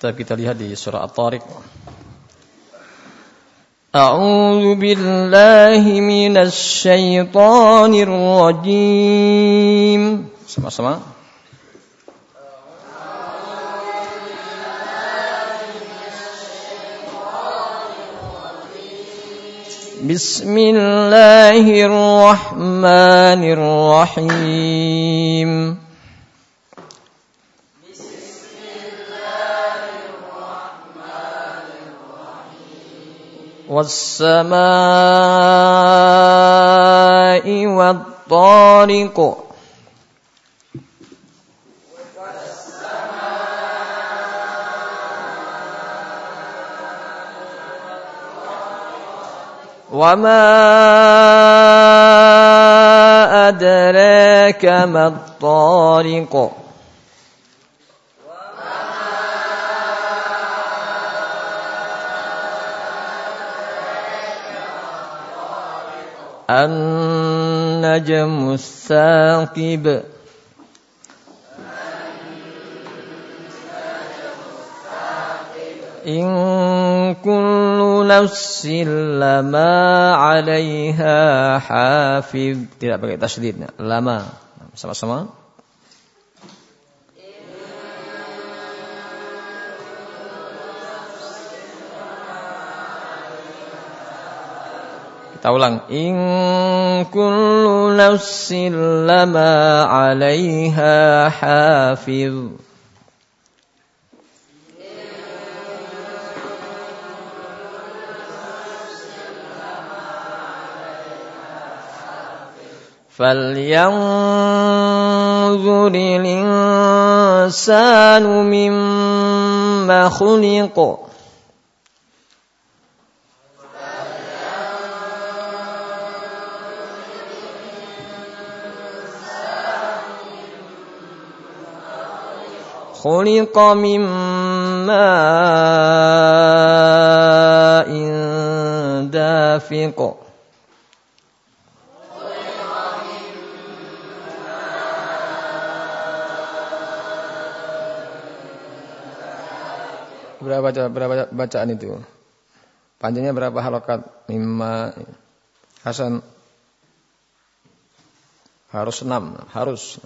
Kita kita lihat di surah At-Tariq. A'udzu billahi minasy syaithanir rajim. Sama-sama. بسم الله الرحمن الرحيم والسماء والطارق. وما أدراك ما الطارق. النجم الثاقب إن كل نفس لما عليها حافظ tidak pakai tasydid lama. Sama-sama. Kita ulang. In kullu nafsin lama 'alaiha hafiz. فلينظر الإنسان مما خلق خلق من ماء دافق Berapa berapa bacaan itu? Panjangnya berapa halakat? Mimma Hasan harus enam, harus.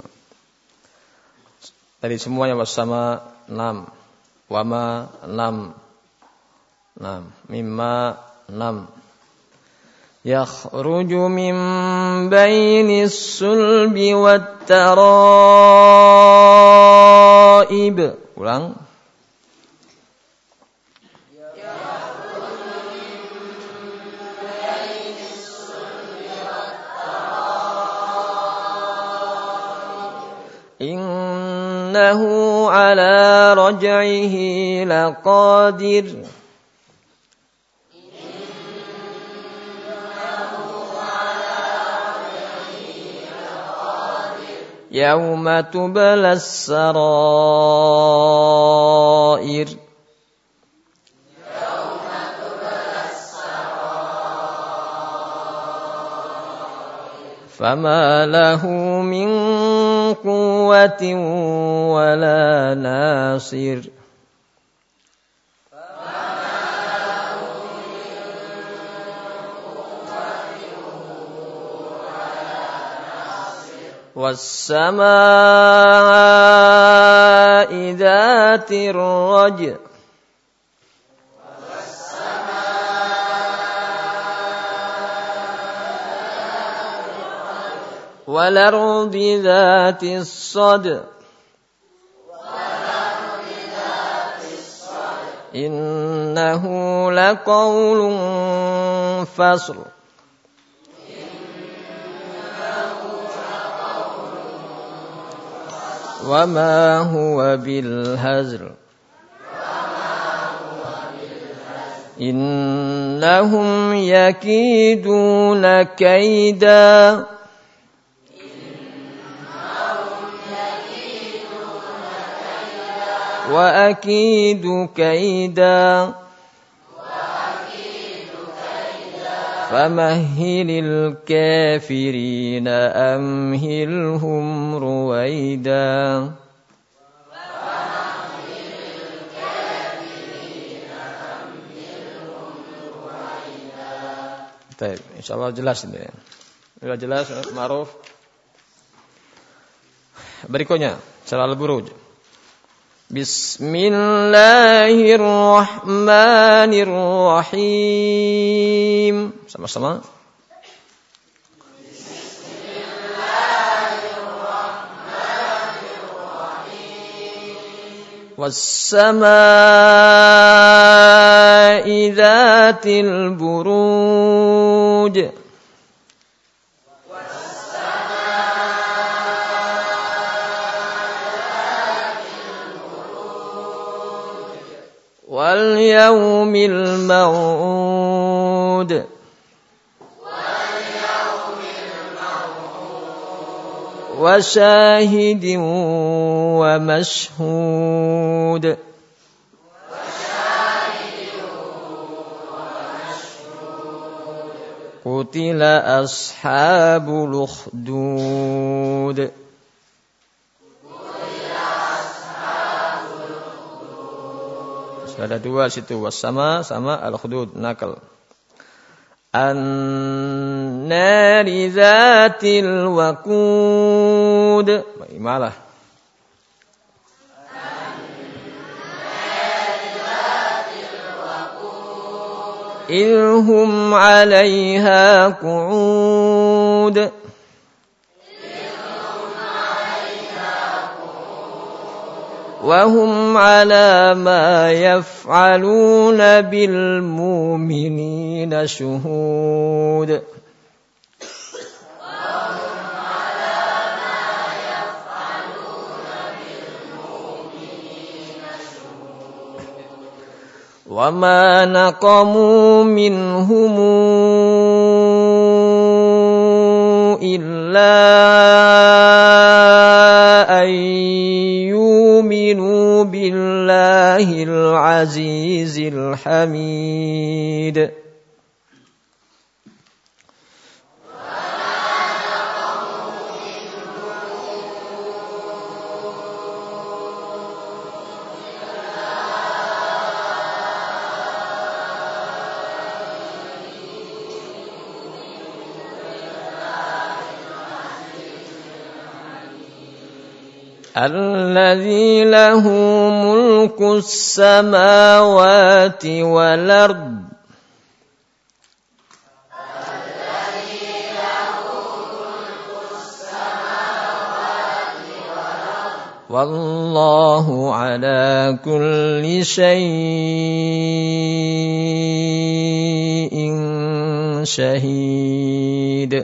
Tadi semuanya wasama enam, wama enam, enam, mimma enam. يخرج من بين الصلب والترائب ulang. إنه على رجعه لقادر يوم تبلى السرائر فما له من قوة ولا ناصر. والسماء ذات الرجع. والأرض ذات الصدع إنه لقول فصل. وما هو بالهزل. إنهم يكيدون كيداً. وأكيد كيدا فمهل الكافرين أمهلهم رويدا Baik, insya Allah jelas ini. Sudah jelas, maruf. Berikutnya, salah al-buruj. بسم الله الرحمن الرحيم. سمع سمع والسماء ذات البروج بسم الله الرحمن الرحيم والسماء ذات البروج واليوم الموعود. وشاهد ومشهود. قتل أصحاب الأخدود. Ada dua situ wasama sama al-khudud nakal. An-nari zatil waqud. Imalah. إذ عليها قعود وهم على ما يفعلون بالمؤمنين شهود. وما نقموا منهم إلا أن يؤمنوا بالله العزيز الحميد الذي له ملك السماوات والأرض. والله على كل شيء شهيد.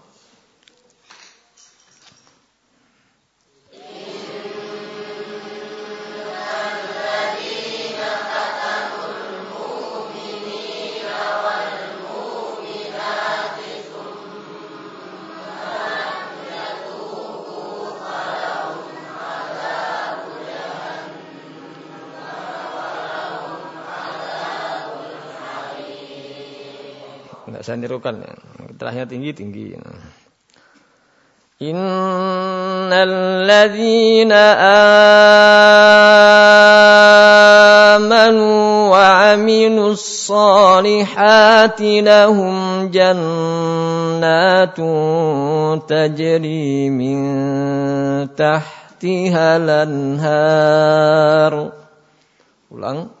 Saya nirukan. Terakhirnya tinggi-tinggi. Innal ladzina amanu wa aminus salihati lahum jannatun tajri min tahtiha lanhar. Ulang.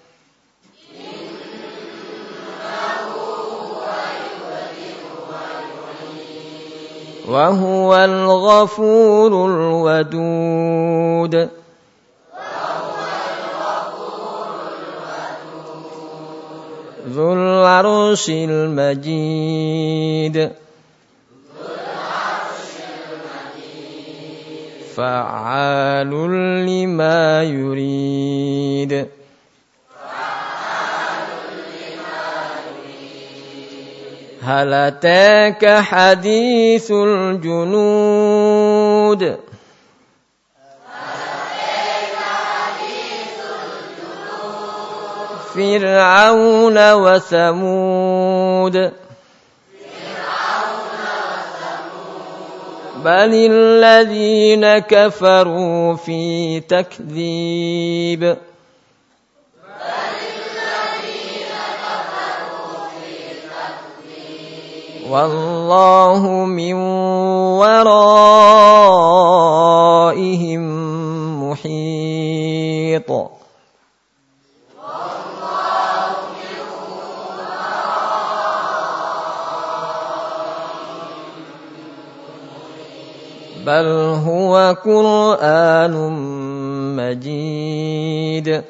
وهو الغفور الودود. ذو العرش المجيد. فعال لما يريد. هل أتاك حديث الجنود؟ فرعون وثمود. بل الذين كفروا في تكذيب. والله من ورائهم محيط. بل هو قرآن مجيد.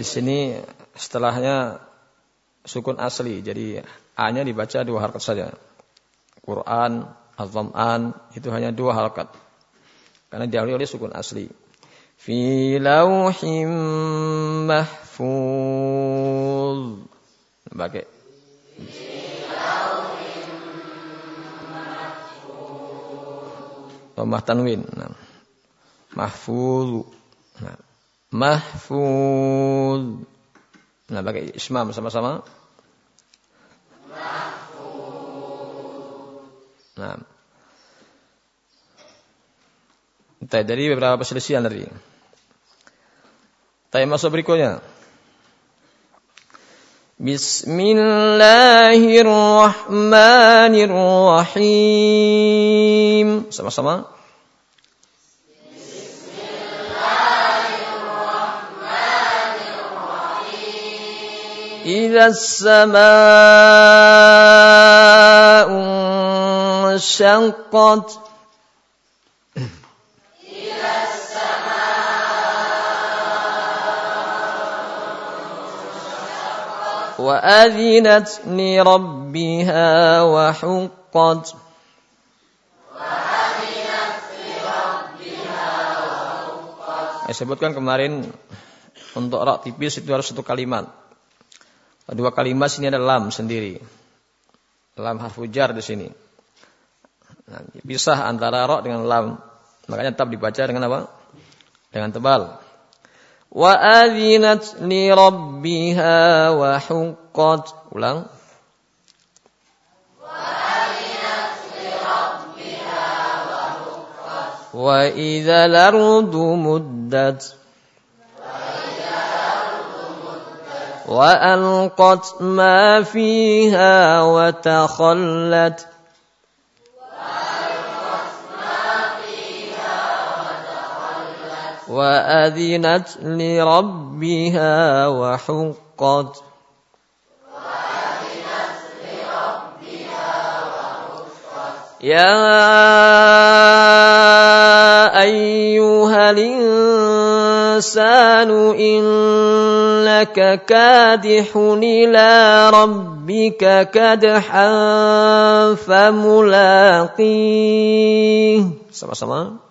Di sini setelahnya sukun asli. Jadi A-nya dibaca dua harakat saja. Quran, Az-Zam'an itu hanya dua harakat. Karena diawali oleh sukun asli. Fi lauhim mahfuz. Pakai Tomah tanwin. Nah. Mahfuz. Nah. Mahfuz. Nah, pakai ismam sama-sama. Nah. Entah, dari beberapa perselisihan tadi. Tapi masuk berikutnya. Bismillahirrahmanirrahim. Sama-sama. إذا السماء انشقت وأذنت لربها وحقت Saya sebutkan kemarin untuk rak tipis itu harus satu kalimat. Dua kalimat sini ada lam sendiri. Lam harfu jar di sini. Nah, pisah antara ro dengan lam. Makanya tetap dibaca dengan apa? Dengan tebal. Wa adzinat li rabbiha wa huqqat. Ulang. Wa idza lardu وألقت ما فيها وتخلت. وأذنت لربها وحقت. يا أيها الإنسان إنك كادح إلى ربك كدحا فملاقيه. Sama-sama.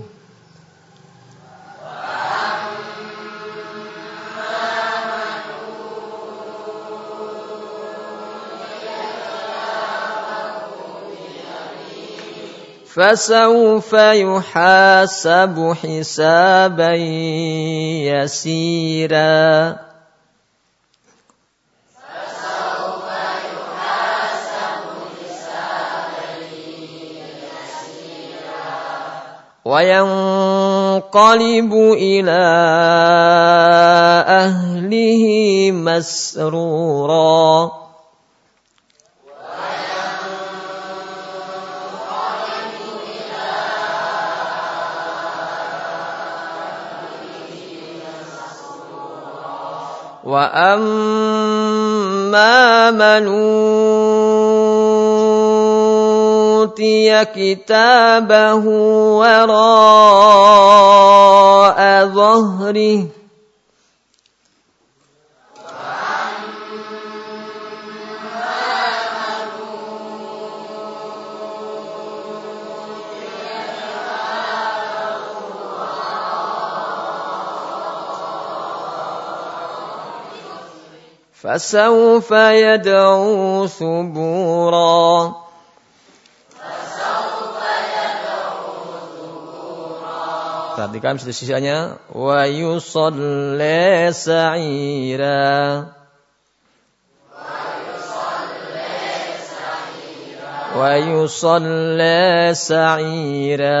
فسوف يحاسب حسابا يسيرا. وينقلب إلى أهله مسرورا. وأما من أوتي كتابه وراء ظهره فسوف يدعو ثبورا Perhatikan sisinya wa yusalli sa'ira. Wa yusalli sa'ira.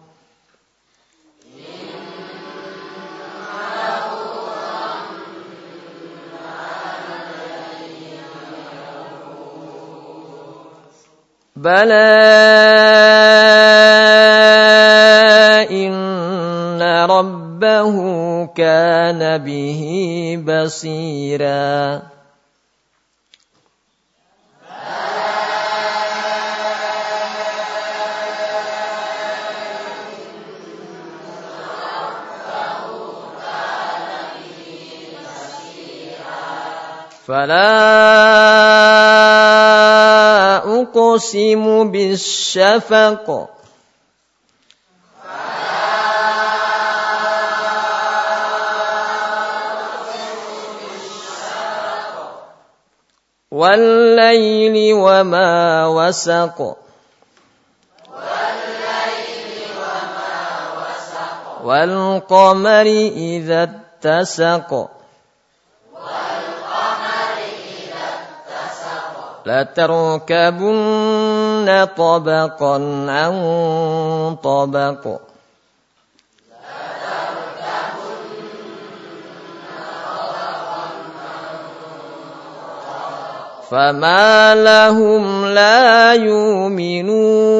بلى إن ربه كان به بصيرا فلا أقسم بالشفق. والليل وما وسق. والقمر إذا اتسق. لتركبن طبقا عن طبق. فما لهم لا يؤمنون.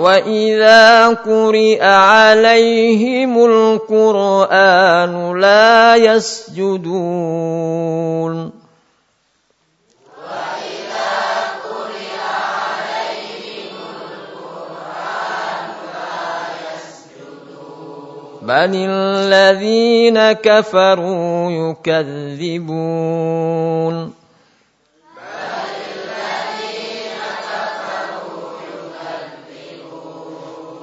وإذا قرئ عليهم القرآن لا يسجدون بل الذين كفروا يكذبون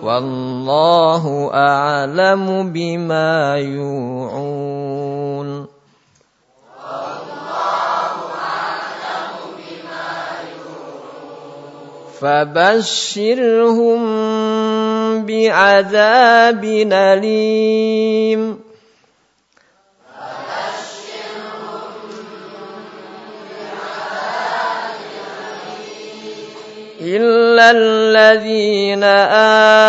والله أعلم بما يوعون. فبشرهم بعذاب أليم. إلا الذين آمنوا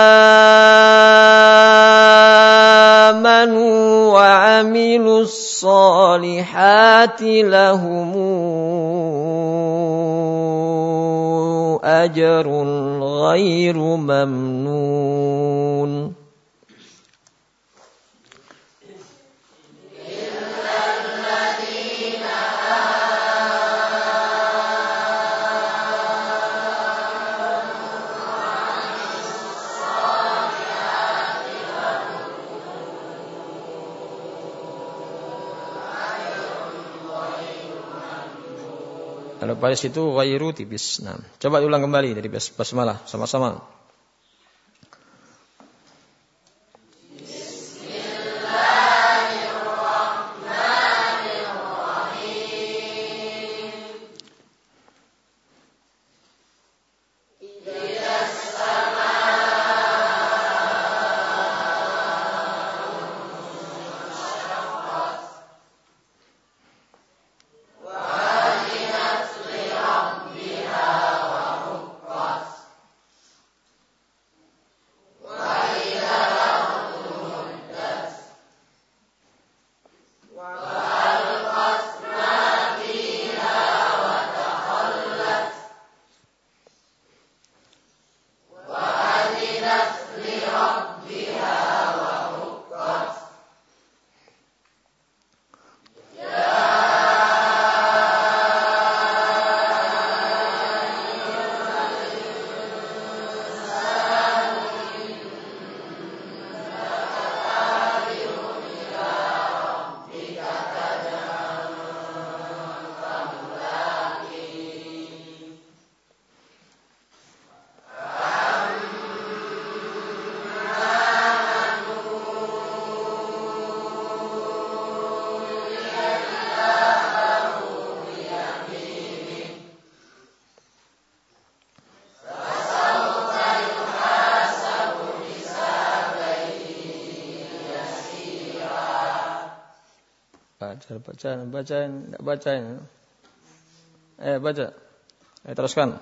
وعملوا الصالحات لهم أجر غير ممنون pada situ ghairu tipis. Nah, coba ulang kembali dari basmalah sama-sama. Saya baca, bacain, tidak bacain. Eh, baca. Eh, teruskan.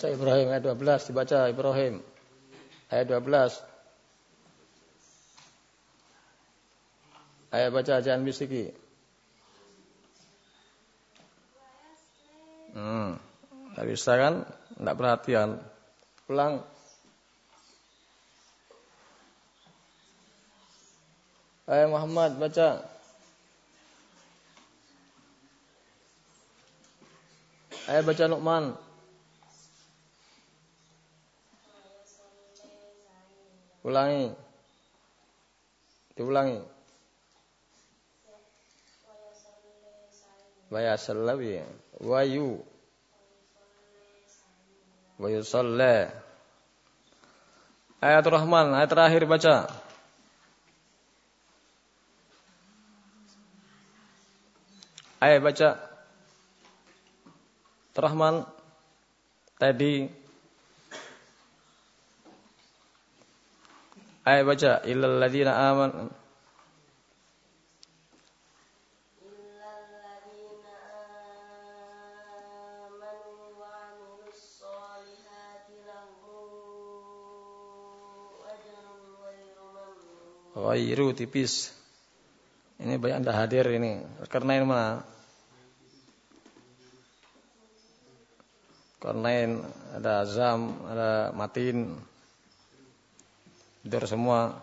Baca Ibrahim ayat 12 dibaca Ibrahim ayat 12 Ayat baca jangan bisiki. Hmm. Tidak bisa kan? Tidak perhatian. Pulang. Ayat Muhammad baca. Ayat baca Luqman. Ulangi. Diulangi. yu, Wayu. Wayusalla. Ayat Rahman, ayat terakhir baca. ayat baca. Rahman tadi ayat baca illal ladina amanu Ghairu tipis. Ini banyak anda hadir ini. Karena ini mana? Karena ada Azam, ada Matin. Hadir semua.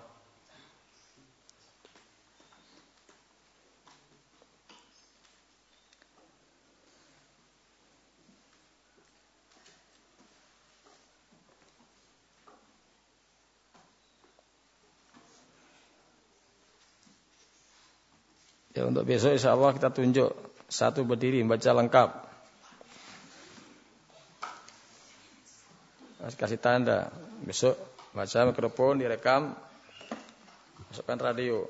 Ya untuk besok insya Allah kita tunjuk satu berdiri baca lengkap. Kasih tanda besok baca mikrofon direkam masukkan radio.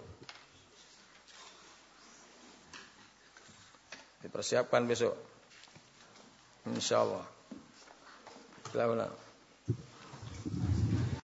Dipersiapkan besok. Insya Allah. Selamat